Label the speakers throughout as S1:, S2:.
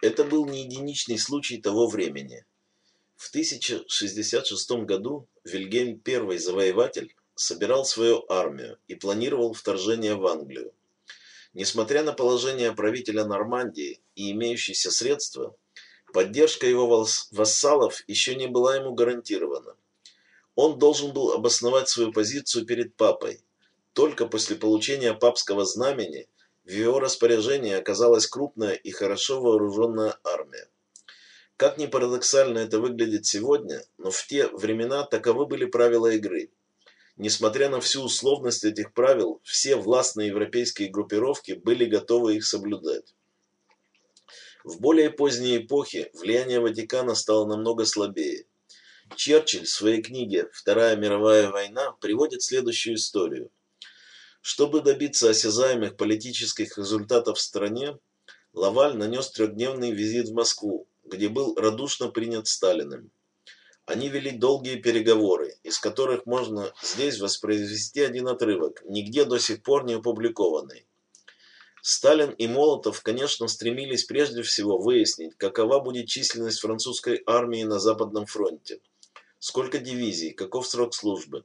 S1: Это был не единичный случай того времени. В 1066 году Вильгельм I Завоеватель собирал свою армию и планировал вторжение в Англию. Несмотря на положение правителя Нормандии и имеющиеся средства, поддержка его вассалов еще не была ему гарантирована. Он должен был обосновать свою позицию перед папой. Только после получения папского знамени в его распоряжении оказалась крупная и хорошо вооруженная армия. Как ни парадоксально это выглядит сегодня, но в те времена таковы были правила игры. Несмотря на всю условность этих правил, все властные европейские группировки были готовы их соблюдать. В более поздней эпохе влияние Ватикана стало намного слабее. Черчилль в своей книге «Вторая мировая война» приводит следующую историю. Чтобы добиться осязаемых политических результатов в стране, Лаваль нанес трехдневный визит в Москву, где был радушно принят Сталиным. Они вели долгие переговоры, из которых можно здесь воспроизвести один отрывок, нигде до сих пор не опубликованный. Сталин и Молотов, конечно, стремились прежде всего выяснить, какова будет численность французской армии на Западном фронте, сколько дивизий, каков срок службы.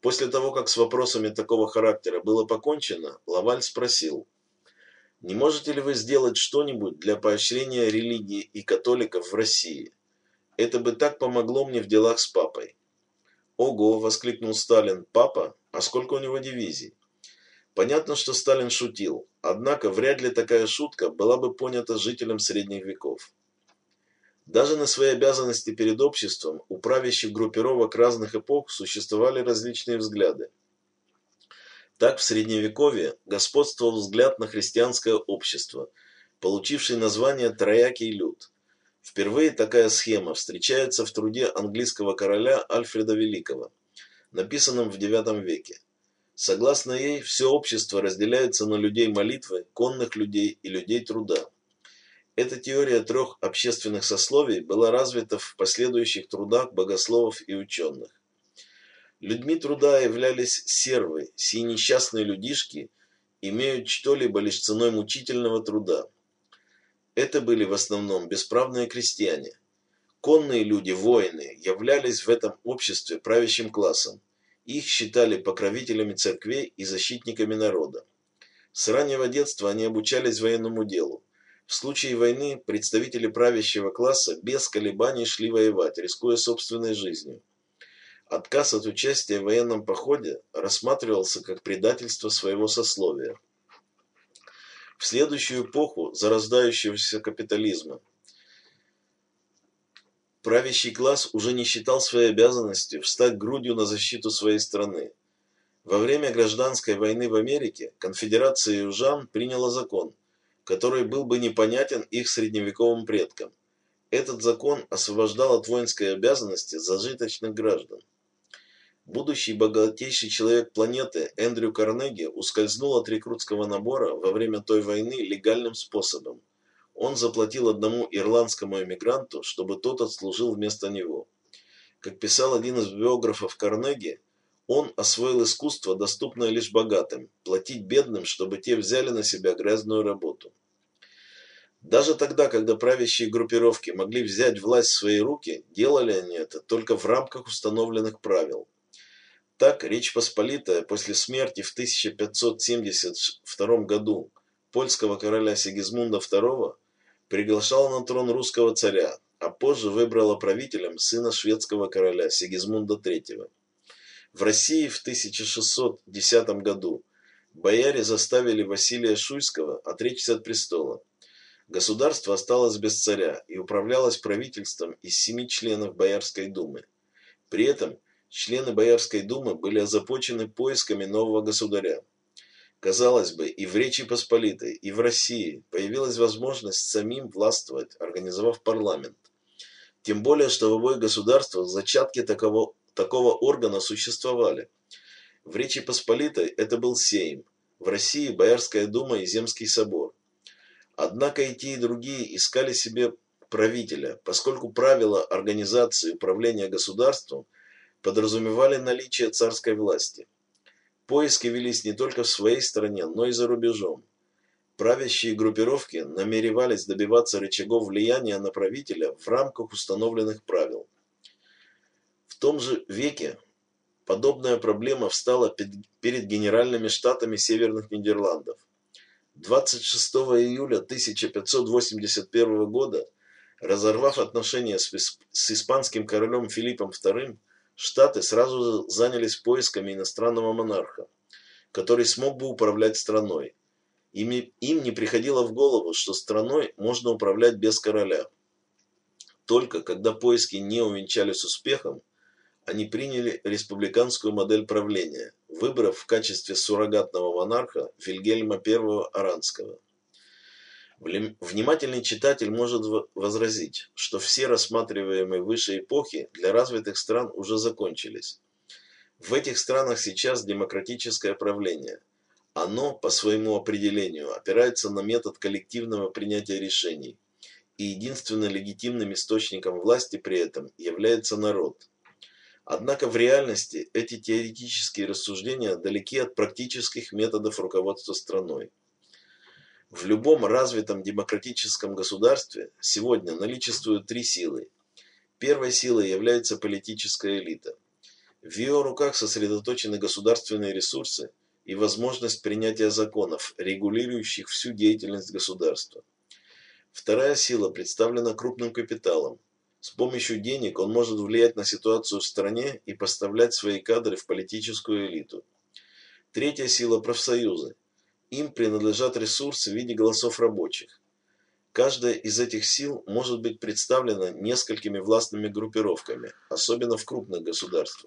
S1: После того, как с вопросами такого характера было покончено, Лаваль спросил, «Не можете ли вы сделать что-нибудь для поощрения религии и католиков в России?» Это бы так помогло мне в делах с папой. Ого, воскликнул Сталин. Папа? А сколько у него дивизий? Понятно, что Сталин шутил, однако вряд ли такая шутка была бы понята жителям средних веков. Даже на свои обязанности перед обществом у правящих группировок разных эпох существовали различные взгляды. Так в Средневековье господствовал взгляд на христианское общество, получивший название «троякий люд», Впервые такая схема встречается в труде английского короля Альфреда Великого, написанном в IX веке. Согласно ей, все общество разделяется на людей молитвы, конных людей и людей труда. Эта теория трех общественных сословий была развита в последующих трудах богословов и ученых. Людьми труда являлись сервы, сии несчастные людишки, имеют что-либо лишь ценой мучительного труда. Это были в основном бесправные крестьяне. Конные люди, воины, являлись в этом обществе правящим классом. Их считали покровителями церквей и защитниками народа. С раннего детства они обучались военному делу. В случае войны представители правящего класса без колебаний шли воевать, рискуя собственной жизнью. Отказ от участия в военном походе рассматривался как предательство своего сословия. В следующую эпоху зарождающегося капитализма правящий класс уже не считал своей обязанностью встать грудью на защиту своей страны. Во время гражданской войны в Америке конфедерация южан приняла закон, который был бы непонятен их средневековым предкам. Этот закон освобождал от воинской обязанности зажиточных граждан. Будущий богатейший человек планеты Эндрю Карнеги ускользнул от рекрутского набора во время той войны легальным способом. Он заплатил одному ирландскому эмигранту, чтобы тот отслужил вместо него. Как писал один из биографов Карнеги, он освоил искусство, доступное лишь богатым, платить бедным, чтобы те взяли на себя грязную работу. Даже тогда, когда правящие группировки могли взять власть в свои руки, делали они это только в рамках установленных правил. Так Речь Посполитая после смерти в 1572 году польского короля Сигизмунда II приглашала на трон русского царя, а позже выбрала правителем сына шведского короля Сигизмунда III. В России в 1610 году бояре заставили Василия Шуйского отречься от престола. Государство осталось без царя и управлялось правительством из семи членов Боярской думы. При этом члены Боярской думы были озабочены поисками нового государя. Казалось бы, и в Речи Посполитой, и в России появилась возможность самим властвовать, организовав парламент. Тем более, что в обоих государствах зачатки такого, такого органа существовали. В Речи Посполитой это был Сейм, в России Боярская дума и Земский собор. Однако и те, и другие искали себе правителя, поскольку правила организации управления государством – подразумевали наличие царской власти. Поиски велись не только в своей стране, но и за рубежом. правящие группировки намеревались добиваться рычагов влияния на правителя в рамках установленных правил. В том же веке подобная проблема встала перед Генеральными Штатами Северных Нидерландов. 26 июля 1581 года, разорвав отношения с, с испанским королем Филиппом II, Штаты сразу занялись поисками иностранного монарха, который смог бы управлять страной. Им, им не приходило в голову, что страной можно управлять без короля. Только когда поиски не увенчались успехом, они приняли республиканскую модель правления, выбрав в качестве суррогатного монарха Вильгельма I Аранского. Внимательный читатель может возразить, что все рассматриваемые выше эпохи для развитых стран уже закончились. В этих странах сейчас демократическое правление. Оно, по своему определению, опирается на метод коллективного принятия решений, и единственным легитимным источником власти при этом является народ. Однако в реальности эти теоретические рассуждения далеки от практических методов руководства страной. В любом развитом демократическом государстве сегодня наличествуют три силы. Первой силой является политическая элита. В ее руках сосредоточены государственные ресурсы и возможность принятия законов, регулирующих всю деятельность государства. Вторая сила представлена крупным капиталом, с помощью денег он может влиять на ситуацию в стране и поставлять свои кадры в политическую элиту. Третья сила – профсоюзы. Им принадлежат ресурсы в виде голосов рабочих. Каждая из этих сил может быть представлена несколькими властными группировками, особенно в крупных государствах.